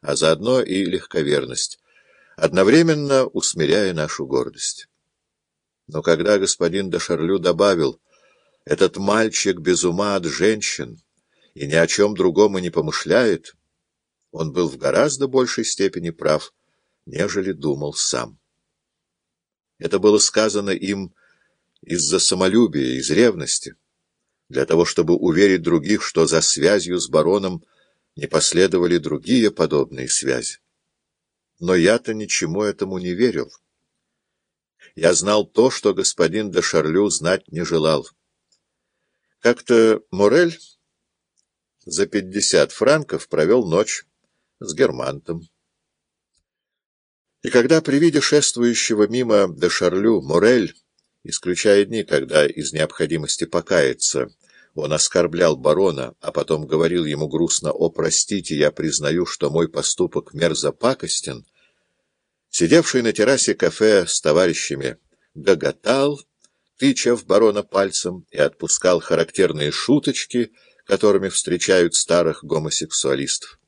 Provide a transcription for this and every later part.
а заодно и легковерность, одновременно усмиряя нашу гордость. Но когда господин де Шарлю добавил «Этот мальчик без ума от женщин и ни о чем другом и не помышляет», он был в гораздо большей степени прав, нежели думал сам. Это было сказано им из-за самолюбия, из ревности, для того, чтобы уверить других, что за связью с бароном не последовали другие подобные связи. Но я-то ничему этому не верил. Я знал то, что господин де Шарлю знать не желал. Как-то Морель за пятьдесят франков провел ночь с Германтом. И когда при виде шествующего мимо де Шарлю Морель, исключая дни, когда из необходимости покаяться, он оскорблял барона, а потом говорил ему грустно «О, простите, я признаю, что мой поступок мерзопакостен», сидевший на террасе кафе с товарищами, гоготал, тыча в барона пальцем, и отпускал характерные шуточки, которыми встречают старых гомосексуалистов.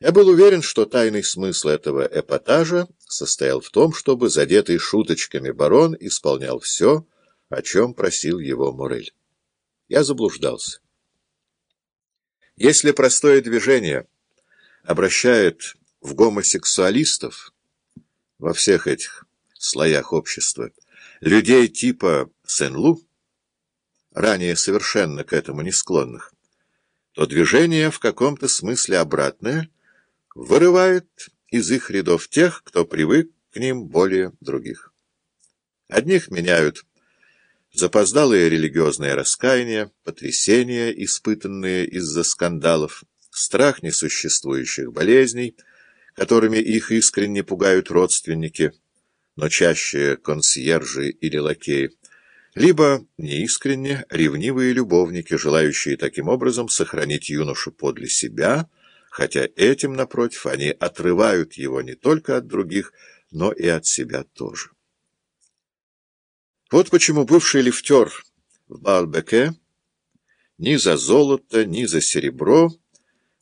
Я был уверен, что тайный смысл этого эпатажа состоял в том, чтобы задетый шуточками барон исполнял все, о чем просил его Морель. Я заблуждался. Если простое движение обращает в гомосексуалистов во всех этих слоях общества людей типа Сен-Лу, ранее совершенно к этому не склонных, то движение в каком-то смысле обратное — вырывает из их рядов тех, кто привык к ним более других. Одних меняют запоздалые религиозные раскаяния, потрясения, испытанные из-за скандалов, страх несуществующих болезней, которыми их искренне пугают родственники, но чаще консьержи или лакеи, либо неискренне ревнивые любовники, желающие таким образом сохранить юношу подле себя — хотя этим, напротив, они отрывают его не только от других, но и от себя тоже. Вот почему бывший лифтер в Балбеке ни за золото, ни за серебро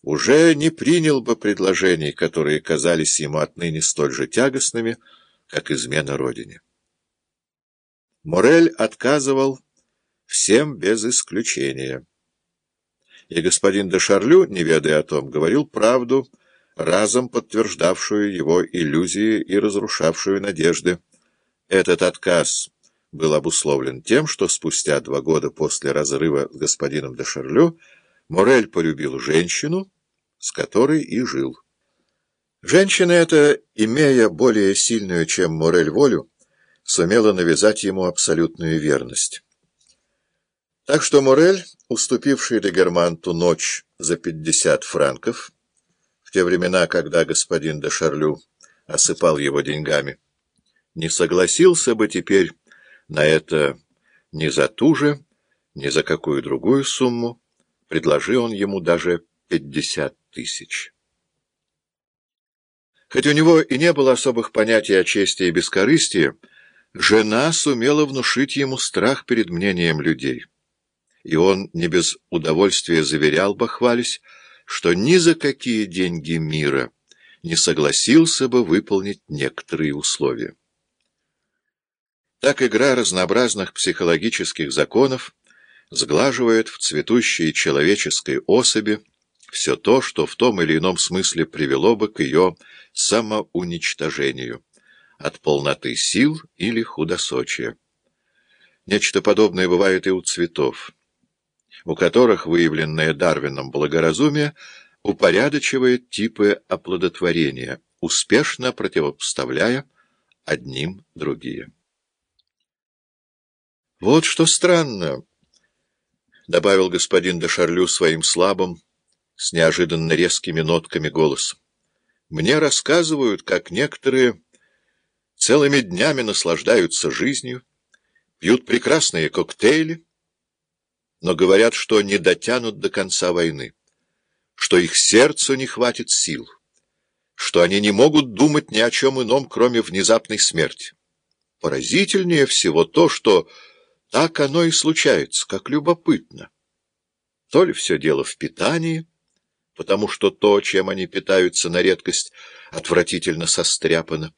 уже не принял бы предложений, которые казались ему отныне столь же тягостными, как измена родине. Морель отказывал всем без исключения и господин де Шарлю, не ведая о том, говорил правду, разом подтверждавшую его иллюзии и разрушавшую надежды. Этот отказ был обусловлен тем, что спустя два года после разрыва с господином де Шарлю Морель полюбил женщину, с которой и жил. Женщина эта, имея более сильную, чем Морель, волю, сумела навязать ему абсолютную верность. Так что Морель, уступивший Легерманту ночь за пятьдесят франков, в те времена, когда господин де Шарлю осыпал его деньгами, не согласился бы теперь на это ни за ту же, ни за какую другую сумму, предложил он ему даже пятьдесят тысяч. Хоть у него и не было особых понятий о чести и бескорыстии, жена сумела внушить ему страх перед мнением людей и он не без удовольствия заверял, бахвались, что ни за какие деньги мира не согласился бы выполнить некоторые условия. Так игра разнообразных психологических законов сглаживает в цветущей человеческой особи все то, что в том или ином смысле привело бы к ее самоуничтожению, от полноты сил или худосочия. Нечто подобное бывает и у цветов у которых выявленное Дарвином благоразумие упорядочивает типы оплодотворения, успешно противопоставляя одним другие. «Вот что странно», — добавил господин де Шарлю своим слабым, с неожиданно резкими нотками голосом. «Мне рассказывают, как некоторые целыми днями наслаждаются жизнью, пьют прекрасные коктейли, но говорят, что не дотянут до конца войны, что их сердцу не хватит сил, что они не могут думать ни о чем ином, кроме внезапной смерти. Поразительнее всего то, что так оно и случается, как любопытно. То ли все дело в питании, потому что то, чем они питаются на редкость, отвратительно состряпано,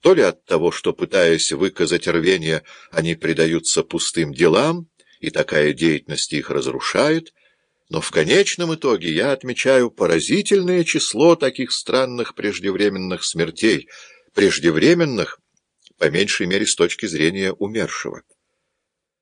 то ли от того, что, пытаясь выказать рвение, они предаются пустым делам, и такая деятельность их разрушает, но в конечном итоге я отмечаю поразительное число таких странных преждевременных смертей, преждевременных, по меньшей мере, с точки зрения умершего.